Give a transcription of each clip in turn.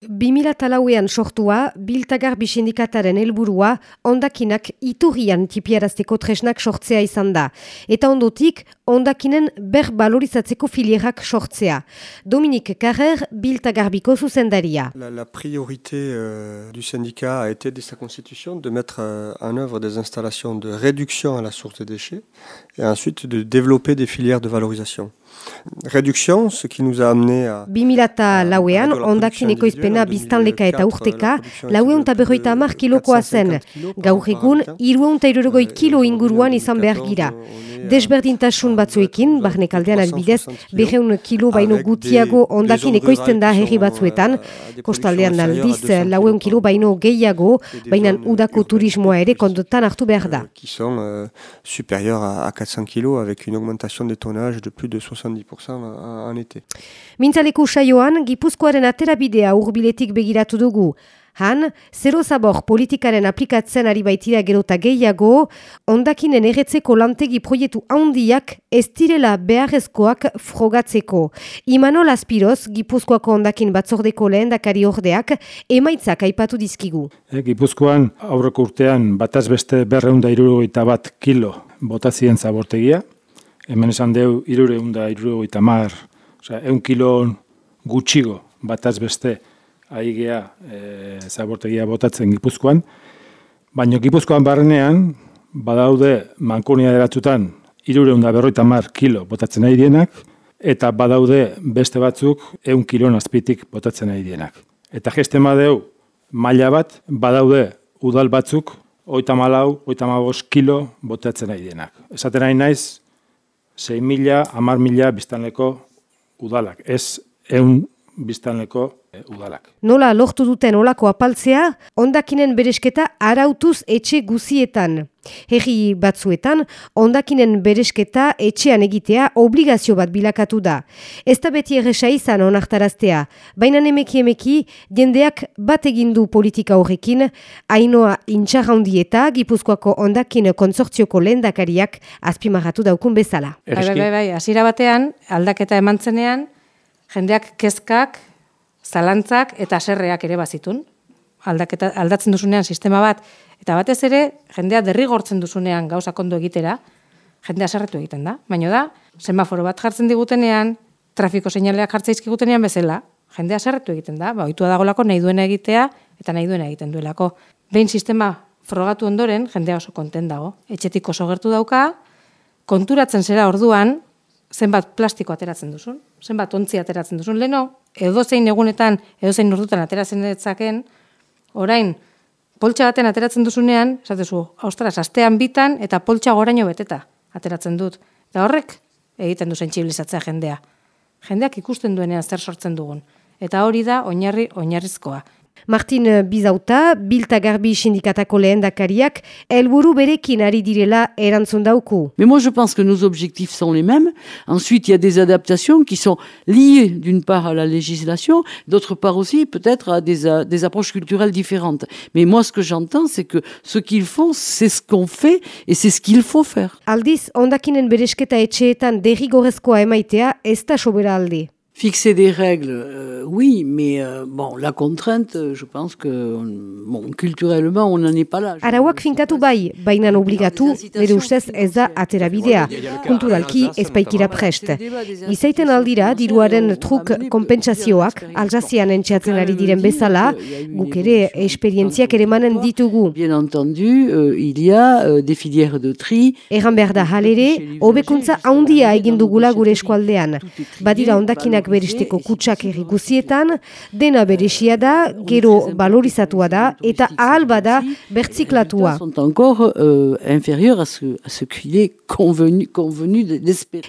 2008an sortua, Biltagarbi sindikataren helburua ondakinak iturrian tipiarazteko tresnak sortzea izan da. Eta ondotik, ondakinen berbalorizatzeko filierak sortzea. Dominik Carrer, Biltagarbiko zuzendaria. La, la priorité euh, du syndicat a été de sa constitution de mettre euh, en œuvre des installations de réduction à la source des déchets et ensuite de développer des filières de valorisation. Réduction, ce qui nous a amené à... 2000 lauean, ondakin ekoizpena biztanleka eta urteka, laueun eta berroita amar kilokoa zen. Gaur egun, irueun eta irurogoi kilo inguruan izan behar gira. Desberdintasun batzuekin, barnek aldean albidez, beheun kilo baino gutiago ondakin ekoizten da herri batzuetan, kostaldean aldiz laueun kilo baino gehiago, baina udako turismoa ere kondotan hartu behar da. Qui sont euh, supérieurs à, à 400 kilos avec une augmentation des tonnages de plus de 70% en, été. Mintzaleko saioan, Gipuzkoaren aterabidea urbiletik begiratu dugu. Han, zero zabor politikaren aplikatzen ari baitira gerota gehiago, ondakinen erretzeko lantegi proiektu handiak ez direla beharrezkoak frogatzeko. Imanol Aspiroz, Gipuzkoako ondakin batzordeko lehendakari ordeak, emaitzak aipatu dizkigu. E, Gipuzkoan aurreko urtean bataz beste berreunda irurogeita bat kilo botazien zabortegia, hemen esan deu irureunda irurogeita mar, osea, eun kilo gutxigo bataz beste aigea e, zabortegia botatzen Gipuzkoan, baina Gipuzkoan barrenean badaude mankonia deratzutan irureunda berroita mar kilo botatzen nahi dienak, eta badaude beste batzuk eun kilon azpitik botatzen nahi dienak. Eta geste madeu maila bat badaude udal batzuk oita malau, oita kilo botatzen nahi dienak. Esaten nahi naiz, 6 mila, amar mila biztanleko udalak. Ez eun biztanleko e, udalak. Nola lortu duten olako apaltzea, ondakinen beresketa arautuz etxe guzietan. Herri batzuetan, ondakinen beresketa etxean egitea obligazio bat bilakatu da. Ez da beti erresa izan onartaraztea, baina emeki emeki jendeak bat egindu politika horrekin, hainoa intxarraundieta Gipuzkoako ondakin konsortzioko lehendakariak azpimarratu daukun bezala. Bai, bai, bai, bai, hasiera batean, aldaketa eman zenean, jendeak kezkak, zalantzak eta aserreak ere bazitun. Aldaketa, aldatzen duzunean sistema bat, eta batez ere, jendea derrigortzen duzunean gauza kondo egitera, jendea aserretu egiten da. Baina da, semaforo bat jartzen digutenean, trafiko seinaleak jartza izkigutenean bezala, jendea aserretu egiten da, ba, oitua dagolako nahi duena egitea, eta nahi duena egiten duelako. Behin sistema frogatu ondoren, jendea oso konten dago. Etxetik oso gertu dauka, konturatzen zera orduan, zenbat plastiko ateratzen duzun, zenbat ontzi ateratzen duzun, leno, edo zein egunetan, edo zein urdutan ateratzen ditzaken, orain, poltsa baten ateratzen duzunean, esatezu, ostras, astean bitan, eta poltsa goraino beteta ateratzen dut. Eta horrek, egiten du sentsibilizatzea jendea. Jendeak ikusten duenean zer sortzen dugun. Eta hori da, oinarri, oinarrizkoa. Martin Bizauta, Bilta Garbi sindikatako lehendakariak, helburu berekin ari direla erantzun dauku. Mais moi je pense que nos objectifs sont les mêmes. Ensuite, il y a des adaptations qui sont liées d'une part à la législation, d'autre part aussi peut-être à des, à des approches culturelles différentes. Mais moi ce que j'entends c'est que ce qu'ils font, c'est ce qu'on fait et c'est ce qu'il faut faire. Aldiz, ondakinen beresketa etxeetan derrigorrezkoa emaitea ez da sobera alde. Fixer des règles, euh, oui, mais euh, bon, la contrainte, euh, je pense que bon, culturellement, on n'en est pas là. Arauak finkatu bai, baina obligatu, bere ustez ez da aterabidea. Kulturalki ez baikira prest. Izaiten aldira, diruaren truk kompentsazioak, alzazian entxeatzen ari diren bezala, guk ere esperientziak ere manen ditugu. Bien entendu, euh, il y a euh, des filières de tri. Erran behar da halere, hobekuntza handia egin dugula gure eskualdean. Badira ondakinak beresteko kutsak erri guzietan, dena beresia da, gero valorizatua da, eta ahal bada bertziklatua. euh.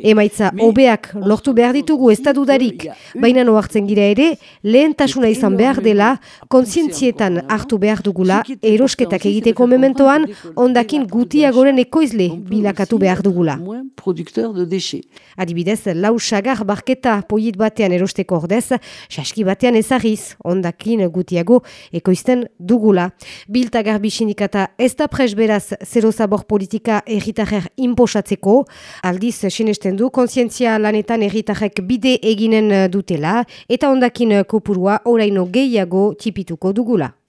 Emaitza hobeak lortu behar ditugu ez da dudarik, baina noartzen gira ere, lehentasuna izan behar dela, kontzientzietan hartu behar dugula, erosketak egiteko mementoan, ondakin gutiagoren ekoizle bilakatu behar dugula. Adibidez, lau sagar barketa poiet bat batean erosteko ordez, saski batean ezagiz, ondakin gutiago ekoizten dugula. Bilta garbi sindikata ez da pres beraz zero zabor politika erritarrer imposatzeko, aldiz sinesten du konsientzia lanetan erritarrek bide eginen dutela, eta ondakin kopurua oraino gehiago tipituko dugula.